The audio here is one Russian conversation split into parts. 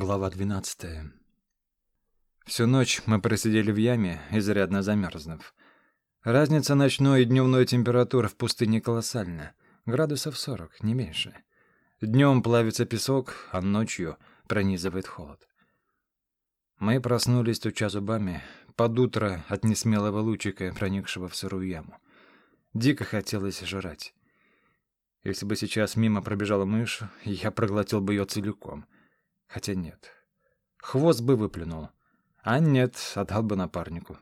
Глава 12. Всю ночь мы просидели в яме, изрядно замерзнув. Разница ночной и дневной температур в пустыне колоссальна. Градусов 40, не меньше. Днем плавится песок, а ночью пронизывает холод. Мы проснулись, стуча зубами, под утро от несмелого лучика, проникшего в сырую яму. Дико хотелось жрать. Если бы сейчас мимо пробежала мышь, я проглотил бы ее целиком — Хотя нет. Хвост бы выплюнул. А нет, отдал бы напарнику.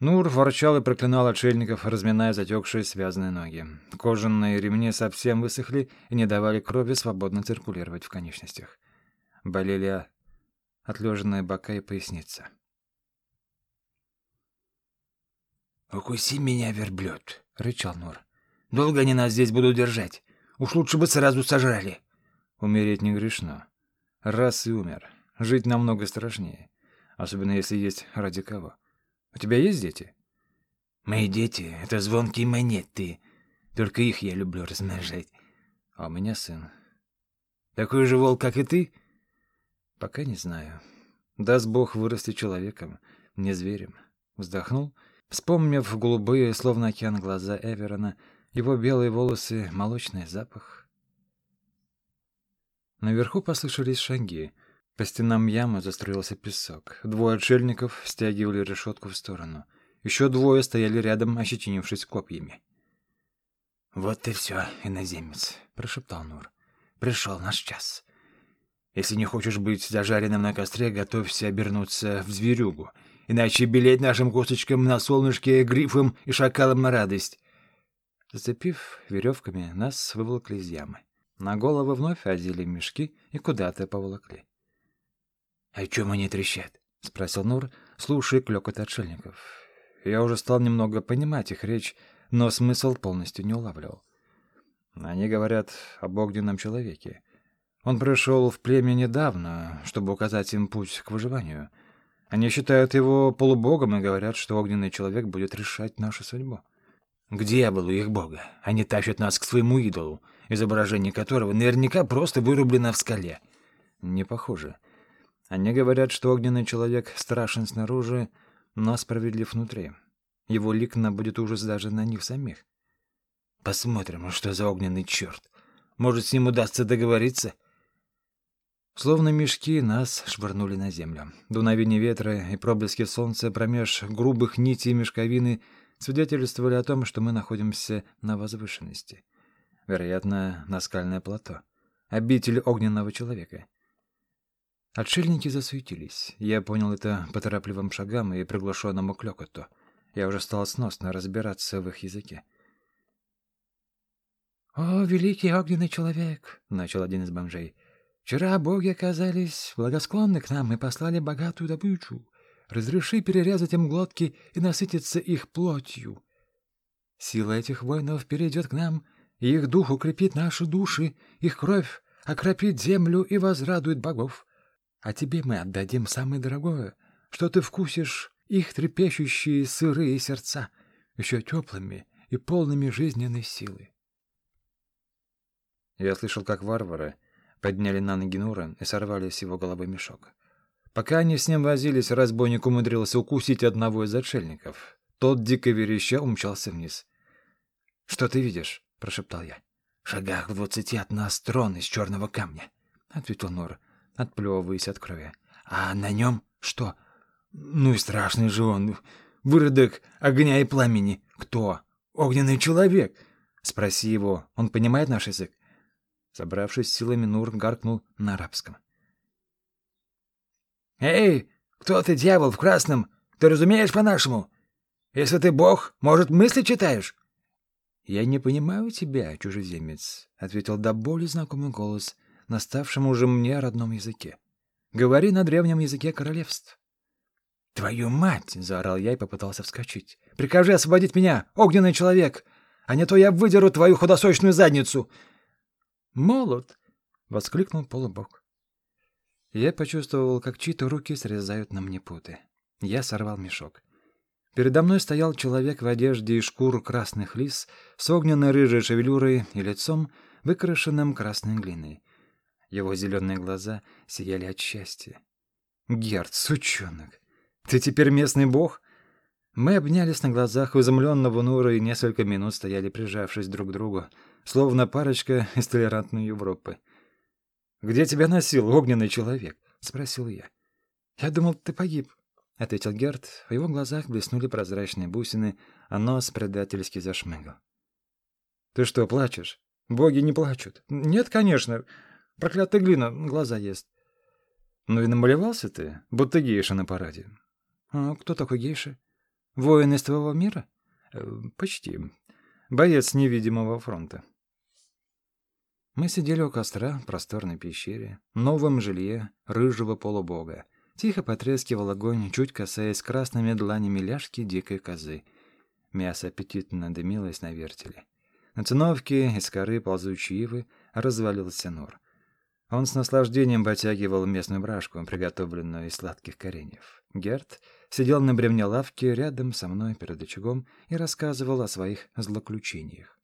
Нур ворчал и проклинал отшельников, разминая затекшие связанные ноги. Кожаные ремни совсем высохли и не давали крови свободно циркулировать в конечностях. Болели отлеженные бока и поясница. «Укуси меня, верблюд!» — рычал Нур. «Долго они нас здесь будут держать? Уж лучше бы сразу сожрали!» «Умереть не грешно», Раз и умер. Жить намного страшнее. Особенно если есть ради кого. У тебя есть дети? Мои дети — это звонкие монеты. Только их я люблю размножать. А у меня сын. Такой же волк, как и ты? Пока не знаю. Даст Бог вырасти человеком, не зверем. Вздохнул, вспомнив голубые, словно океан, глаза Эверона, его белые волосы, молочный запах. Наверху послышались шаги. По стенам ямы застроился песок. Двое отшельников стягивали решетку в сторону. Еще двое стояли рядом, ощетинившись копьями. «Вот и все, иноземец», — прошептал Нур. «Пришел наш час. Если не хочешь быть зажаренным на костре, готовься обернуться в зверюгу, иначе белеть нашим косточкам на солнышке, грифом и шакалом на радость». Зацепив веревками, нас выволокли из ямы. На головы вновь одели мешки и куда-то поволокли. — А чем они трещат? — спросил Нур, слушая клёкот отшельников. Я уже стал немного понимать их речь, но смысл полностью не улавливал. Они говорят об огненном человеке. Он пришел в племя недавно, чтобы указать им путь к выживанию. Они считают его полубогом и говорят, что огненный человек будет решать нашу судьбу. — К дьяволу их бога! Они тащат нас к своему идолу изображение которого наверняка просто вырублено в скале. Не похоже. Они говорят, что огненный человек страшен снаружи, но справедлив внутри. Его лик будет ужас даже на них самих. Посмотрим, что за огненный черт. Может, с ним удастся договориться? Словно мешки нас швырнули на землю. Дуновение ветра и проблески солнца промеж грубых нитей мешковины свидетельствовали о том, что мы находимся на возвышенности. Вероятно, наскальное плато. Обитель огненного человека. Отшельники засуетились. Я понял это по торопливым шагам и приглушенному клёкоту. Я уже стал сносно разбираться в их языке. «О, великий огненный человек!» — начал один из бомжей. «Вчера боги оказались благосклонны к нам и послали богатую добычу. Разреши перерезать им глотки и насытиться их плотью. Сила этих воинов перейдет к нам — их дух укрепит наши души, их кровь окропит землю и возрадует богов. А тебе мы отдадим самое дорогое, что ты вкусишь их трепещущие сырые сердца, еще теплыми и полными жизненной силы. Я слышал, как варвары подняли на ноги Нура и сорвали с его головы мешок. Пока они с ним возились, разбойник умудрился укусить одного из отшельников. Тот, дико вереща, умчался вниз. — Что ты видишь? — прошептал я. — В шагах в двадцати от нас трон из черного камня, — ответил Нор, отплевываясь от крови. — А на нем что? Ну и страшный же он. Выродок огня и пламени. Кто? Огненный человек. Спроси его, он понимает наш язык? Собравшись силами, Нур гаркнул на арабском. «Эй, кто ты, дьявол в красном? Ты разумеешь по-нашему? Если ты бог, может, мысли читаешь?» «Я не понимаю тебя, чужеземец», — ответил до боли знакомый голос, наставшим уже мне родном языке. «Говори на древнем языке королевств». «Твою мать!» — заорал я и попытался вскочить. «Прикажи освободить меня, огненный человек, а не то я выдеру твою худосочную задницу!» «Молот!» — воскликнул полубог. Я почувствовал, как чьи-то руки срезают на мне путы. Я сорвал мешок. Передо мной стоял человек в одежде из шкур красных лис с огненной рыжей шевелюрой и лицом, выкрашенным красной глиной. Его зеленые глаза сияли от счастья. «Герд, сучонок, ты теперь местный бог?» Мы обнялись на глазах изумленного Нура и несколько минут стояли, прижавшись друг к другу, словно парочка из толерантной Европы. «Где тебя носил огненный человек?» — спросил я. «Я думал, ты погиб», — ответил Герд. В его глазах блеснули прозрачные бусины, а нос предательски зашмыгал. «Ты что, плачешь? Боги не плачут». «Нет, конечно. Проклятая глина глаза ест». «Ну и намалевался ты, будто гейша на параде». «А кто такой гейша?» Воин из твоего мира? Э, почти. Боец невидимого фронта. Мы сидели у костра в просторной пещере, новом жилье рыжего полубога. Тихо потрескивал огонь, чуть касаясь красными дланями ляжки дикой козы. Мясо аппетитно дымилось на вертеле. На циновке из коры ползучей ивы развалился нор. Он с наслаждением потягивал местную брашку, приготовленную из сладких кореньев. Герт сидел на бревне лавки рядом со мной перед очагом и рассказывал о своих злоключениях.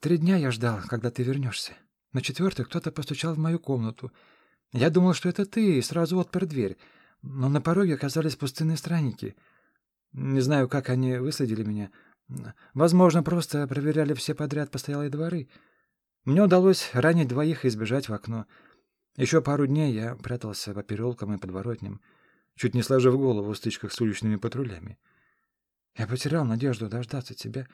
«Три дня я ждал, когда ты вернешься. На четвертый кто-то постучал в мою комнату. Я думал, что это ты, и сразу отпер дверь. Но на пороге оказались пустынные странники. Не знаю, как они высадили меня. Возможно, просто проверяли все подряд постоялые дворы». Мне удалось ранить двоих и сбежать в окно. Еще пару дней я прятался по переулкам и подворотням, чуть не сложив голову в стычках с уличными патрулями. Я потерял надежду дождаться тебя.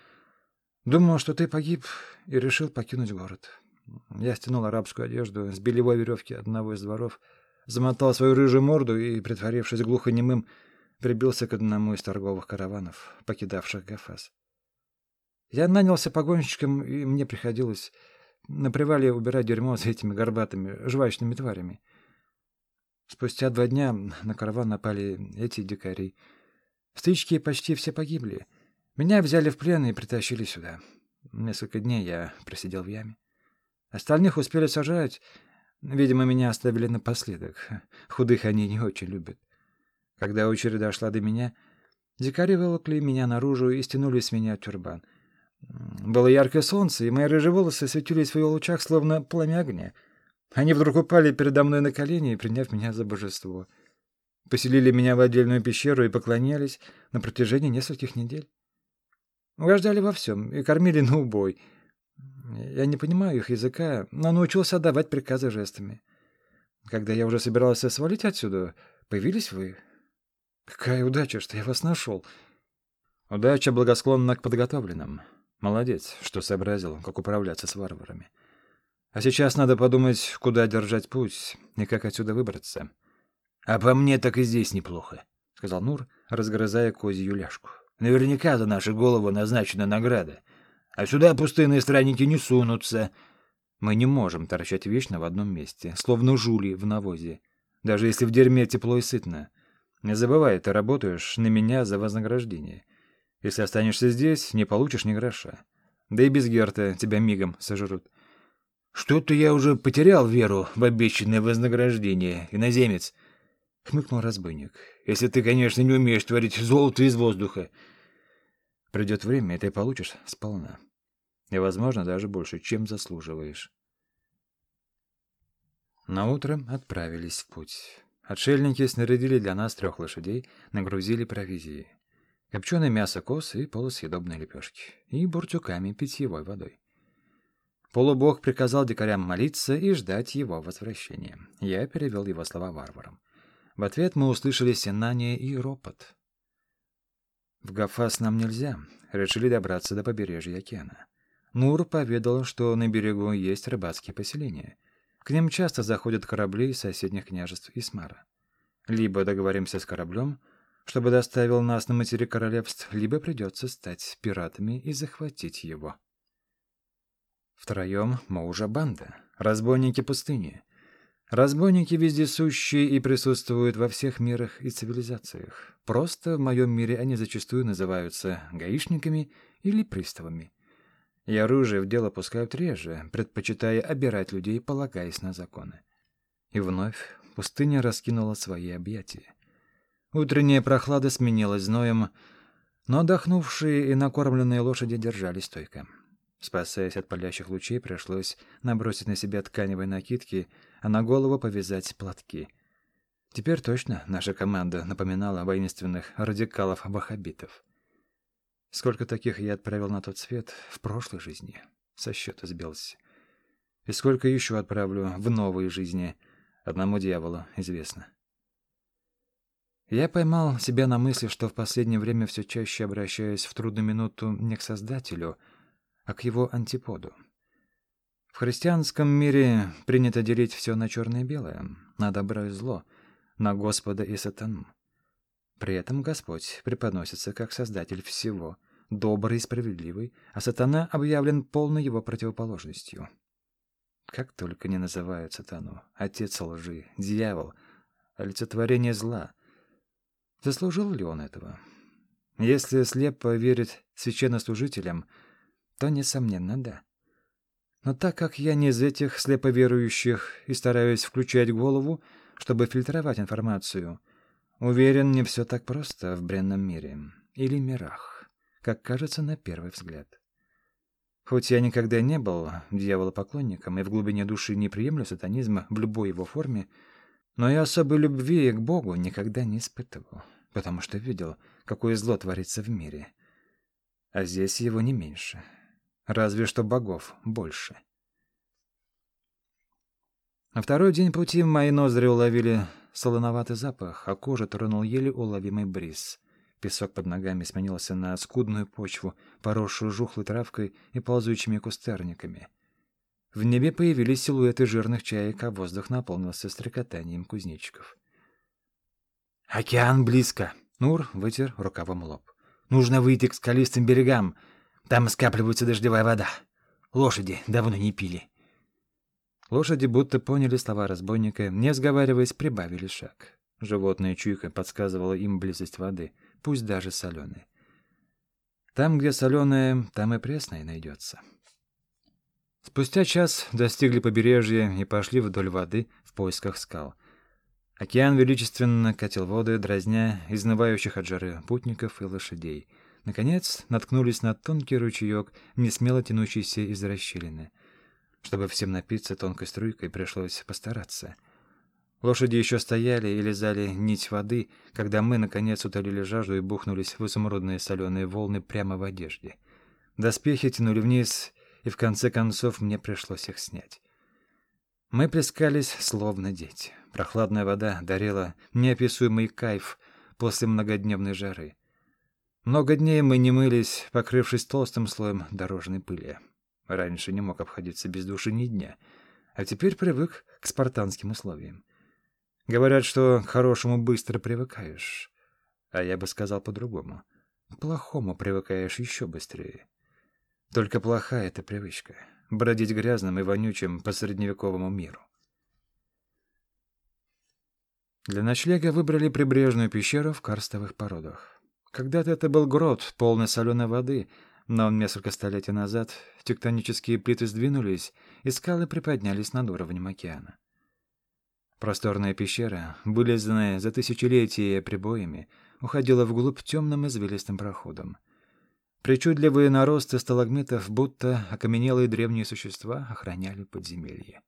Думал, что ты погиб, и решил покинуть город. Я стянул арабскую одежду с белевой веревки одного из дворов, замотал свою рыжую морду и, притворившись глухонемым, прибился к одному из торговых караванов, покидавших Гафас. Я нанялся погонщиком, и мне приходилось на привале убирать дерьмо с этими горбатыми, жвачными тварями. Спустя два дня на караван напали эти дикари. В стычке почти все погибли. Меня взяли в плен и притащили сюда. Несколько дней я просидел в яме. Остальных успели сажать. Видимо, меня оставили напоследок. Худых они не очень любят. Когда очередь дошла до меня, дикари вылокли меня наружу и стянули с меня тюрбан — было яркое солнце, и мои рыжие волосы светились в его лучах, словно пламя огня. Они вдруг упали передо мной на колени, приняв меня за божество. Поселили меня в отдельную пещеру и поклонялись на протяжении нескольких недель. Угождали во всем и кормили на убой. Я не понимаю их языка, но научился отдавать приказы жестами. Когда я уже собирался свалить отсюда, появились вы. Какая удача, что я вас нашел. Удача благосклонна к подготовленным. Молодец, что сообразил, как управляться с варварами. А сейчас надо подумать, куда держать путь и как отсюда выбраться. — А по мне так и здесь неплохо, — сказал Нур, разгрызая козью ляжку. — Наверняка за наши головы назначена награда. А сюда пустынные странники не сунутся. Мы не можем торчать вечно в одном месте, словно жули в навозе, даже если в дерьме тепло и сытно. Не забывай, ты работаешь на меня за вознаграждение. Если останешься здесь, не получишь ни гроша. Да и без Герта тебя мигом сожрут. Что-то я уже потерял веру в обещанное вознаграждение, иноземец. Хмыкнул разбойник. Если ты, конечно, не умеешь творить золото из воздуха. Придет время, и ты получишь сполна. И, возможно, даже больше, чем заслуживаешь. На утро отправились в путь. Отшельники снарядили для нас трех лошадей, нагрузили провизией копченое мясо коз и полусъедобные лепешки, и буртюками питьевой водой. Полубог приказал дикарям молиться и ждать его возвращения. Я перевел его слова варварам. В ответ мы услышали сенание и ропот. В Гафас нам нельзя. Решили добраться до побережья океана. Нур поведал, что на берегу есть рыбацкие поселения. К ним часто заходят корабли из соседних княжеств Исмара. Либо договоримся с кораблем, чтобы доставил нас на материк королевств, либо придется стать пиратами и захватить его. Втроем мы уже банда, разбойники пустыни. Разбойники вездесущие и присутствуют во всех мирах и цивилизациях. Просто в моем мире они зачастую называются гаишниками или приставами. И оружие в дело пускают реже, предпочитая обирать людей, полагаясь на законы. И вновь пустыня раскинула свои объятия. Утренняя прохлада сменилась зноем, но отдохнувшие и накормленные лошади держались стойко. Спасаясь от палящих лучей, пришлось набросить на себя тканевые накидки, а на голову повязать платки. Теперь точно наша команда напоминала воинственных радикалов-ваххабитов. Сколько таких я отправил на тот свет в прошлой жизни? Со счета сбился. И сколько еще отправлю в новые жизни? Одному дьяволу известно. Я поймал себя на мысли, что в последнее время все чаще обращаюсь в трудную минуту не к Создателю, а к его антиподу. В христианском мире принято делить все на черное и белое, на добро и зло, на Господа и сатану. При этом Господь преподносится как Создатель всего, добрый и справедливый, а сатана объявлен полной его противоположностью. Как только не называют сатану, отец лжи, дьявол, олицетворение зла — Заслужил ли он этого? Если слепо верить священнослужителям, то, несомненно, да. Но так как я не из этих слеповерующих и стараюсь включать голову, чтобы фильтровать информацию, уверен, не все так просто в бренном мире или мирах, как кажется на первый взгляд. Хоть я никогда не был дьяволопоклонником и в глубине души не приемлю сатанизма в любой его форме, но я особой любви к Богу никогда не испытывал, потому что видел, какое зло творится в мире. А здесь его не меньше. Разве что богов больше. На второй день пути мои ноздри уловили солоноватый запах, а кожа тронул еле уловимый бриз. Песок под ногами сменился на скудную почву, поросшую жухлой травкой и ползучими кустарниками. В небе появились силуэты жирных чаек, а воздух наполнился стрекотанием кузнечиков. «Океан близко!» Нур вытер рукавом лоб. «Нужно выйти к скалистым берегам. Там скапливается дождевая вода. Лошади давно не пили». Лошади будто поняли слова разбойника, не сговариваясь, прибавили шаг. Животная чуйка подсказывала им близость воды, пусть даже соленой. Там, где соленая, там и пресная найдется. Спустя час достигли побережья и пошли вдоль воды в поисках скал. Океан величественно катил воды, дразня изнывающих от жары путников и лошадей. Наконец наткнулись на тонкий ручеек, несмело тянущийся из расщелины. Чтобы всем напиться тонкой струйкой, пришлось постараться. Лошади еще стояли и лизали нить воды, когда мы, наконец, утолили жажду и бухнулись в изумрудные соленые волны прямо в одежде. Доспехи тянули вниз, и в конце концов мне пришлось их снять. Мы плескались, словно дети. Прохладная вода дарила неописуемый кайф после многодневной жары. Много дней мы не мылись, покрывшись толстым слоем дорожной пыли. Раньше не мог обходиться без души ни дня, а теперь привык к спартанским условиям. Говорят, что к хорошему быстро привыкаешь, а я бы сказал по-другому. К плохому привыкаешь еще быстрее. Только плохая эта привычка — бродить грязным и вонючим по средневековому миру. Для ночлега выбрали прибрежную пещеру в карстовых породах. Когда-то это был грот, полный соленой воды, но несколько столетий назад тектонические плиты сдвинулись, и скалы приподнялись над уровнем океана. Просторная пещера, вылезанная за тысячелетия прибоями, уходила вглубь темным извилистым проходом — Причудливые наросты сталагмитов, будто окаменелые древние существа, охраняли подземелье.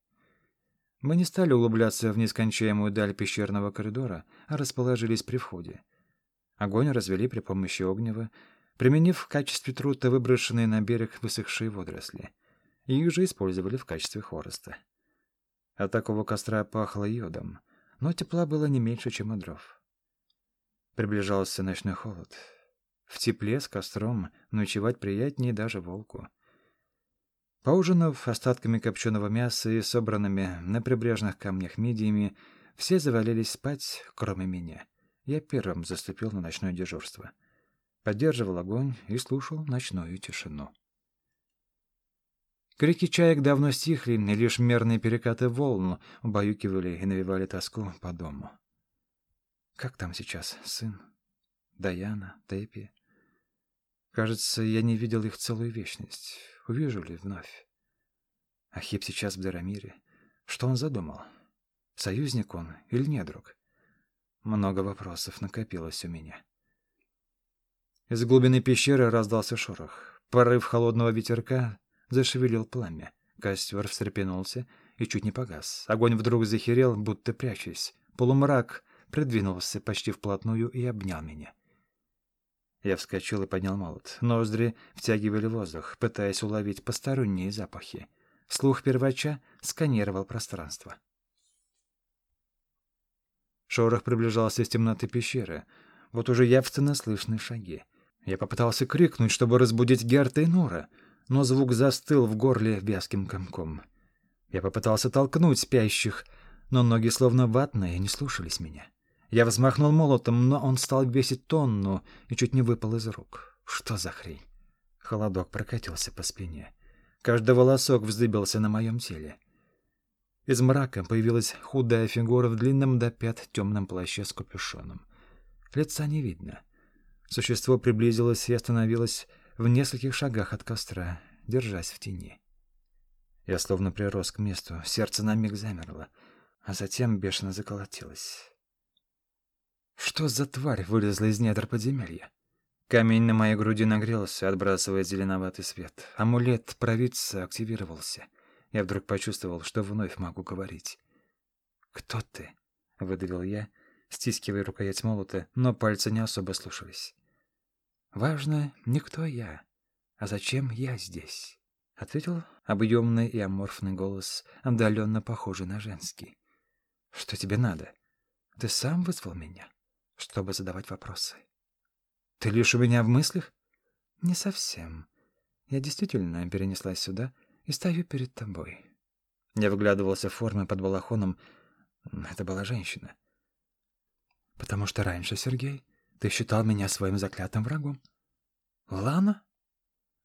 Мы не стали углубляться в нескончаемую даль пещерного коридора, а расположились при входе. Огонь развели при помощи огнева, применив в качестве трута выброшенные на берег высохшие водоросли. Их же использовали в качестве хвороста. От такого костра пахло йодом, но тепла было не меньше, чем от дров. Приближался ночной холод — в тепле с костром ночевать приятнее даже волку. Поужинав остатками копченого мяса и собранными на прибрежных камнях мидиями, все завалились спать, кроме меня. Я первым заступил на ночное дежурство. Поддерживал огонь и слушал ночную тишину. Крики чаек давно стихли, и лишь мерные перекаты волн убаюкивали и навевали тоску по дому. Как там сейчас сын? Даяна, Тэпи? Кажется, я не видел их целую вечность. Увижу ли вновь? Ахип сейчас в Дарамире. Что он задумал? Союзник он или недруг? Много вопросов накопилось у меня. Из глубины пещеры раздался шорох. Порыв холодного ветерка зашевелил пламя. Костер встрепенулся и чуть не погас. Огонь вдруг захерел, будто прячась. Полумрак придвинулся почти вплотную и обнял меня. Я вскочил и поднял молот. Ноздри втягивали воздух, пытаясь уловить посторонние запахи. Слух первача сканировал пространство. Шорох приближался из темноты пещеры. Вот уже явственно слышны шаги. Я попытался крикнуть, чтобы разбудить Герта и Нора, но звук застыл в горле вязким комком. Я попытался толкнуть спящих, но ноги словно ватные не слушались меня. Я взмахнул молотом, но он стал весить тонну и чуть не выпал из рук. Что за хрень? Холодок прокатился по спине. Каждый волосок вздыбился на моем теле. Из мрака появилась худая фигура в длинном до пят темном плаще с капюшоном. Лица не видно. Существо приблизилось и остановилось в нескольких шагах от костра, держась в тени. Я словно прирос к месту, сердце на миг замерло, а затем бешено заколотилось. Что за тварь вылезла из недр подземелья? Камень на моей груди нагрелся, отбрасывая зеленоватый свет. Амулет провидца активировался. Я вдруг почувствовал, что вновь могу говорить. «Кто ты?» — выдавил я, стискивая рукоять молота, но пальцы не особо слушались. «Важно не кто я, а зачем я здесь?» — ответил объемный и аморфный голос, отдаленно похожий на женский. «Что тебе надо? Ты сам вызвал меня, чтобы задавать вопросы?» «Ты лишь у меня в мыслях?» «Не совсем. Я действительно перенеслась сюда и стою перед тобой». Я выглядывался в формы под балахоном. Это была женщина. «Потому что раньше, Сергей, ты считал меня своим заклятым врагом». «Лана?»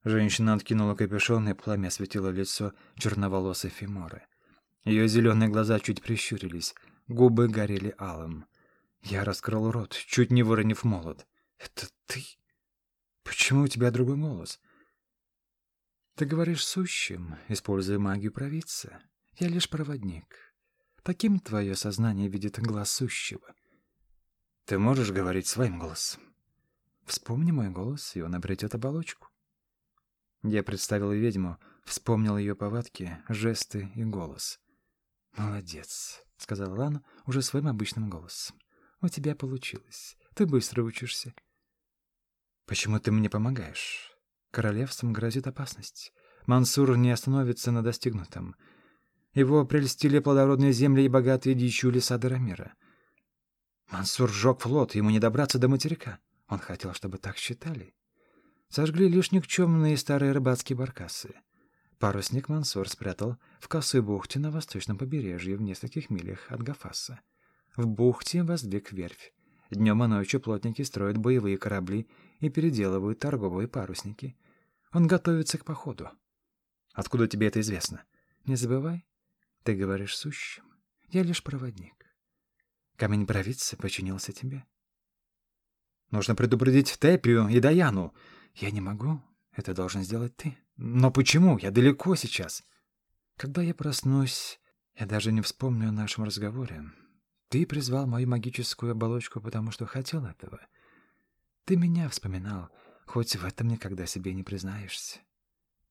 Женщина откинула капюшон, и пламя осветило лицо черноволосой Фиморы. Ее зеленые глаза чуть прищурились, губы горели алым. Я раскрыл рот, чуть не выронив молот. «Это ты? Почему у тебя другой голос?» «Ты говоришь сущим, используя магию провидца. Я лишь проводник. Таким твое сознание видит глаз сущего. Ты можешь говорить своим голосом? Вспомни мой голос, и он обретет оболочку. Я представил ведьму, вспомнил ее повадки, жесты и голос. «Молодец», — сказала Лана уже своим обычным голосом. «У тебя получилось. Ты быстро учишься». «Почему ты мне помогаешь?» Королевством грозит опасность. Мансур не остановится на достигнутом. Его прельстили плодородные земли и богатые дичью леса Дарамира. Мансур сжег флот, ему не добраться до материка. Он хотел, чтобы так считали. Сожгли лишь никчемные старые рыбацкие баркасы. Парусник Мансур спрятал в косой бухте на восточном побережье в нескольких милях от Гафаса. В бухте воздвиг верфь. Днем и ночью плотники строят боевые корабли и переделывают торговые парусники. Он готовится к походу. Откуда тебе это известно? Не забывай, ты говоришь сущим. Я лишь проводник. Камень провидца подчинился тебе. Нужно предупредить Тепию и Даяну. Я не могу. Это должен сделать ты. Но почему? Я далеко сейчас. Когда я проснусь, я даже не вспомню о нашем разговоре. Ты призвал мою магическую оболочку, потому что хотел этого. Ты меня вспоминал, хоть в этом никогда себе не признаешься.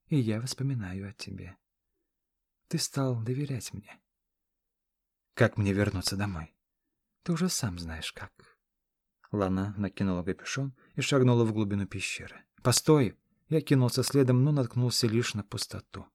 И я вспоминаю о тебе. Ты стал доверять мне. Как мне вернуться домой? Ты уже сам знаешь как. Лана накинула капюшон и шагнула в глубину пещеры. «Постой!» Я кинулся следом, но наткнулся лишь на пустоту.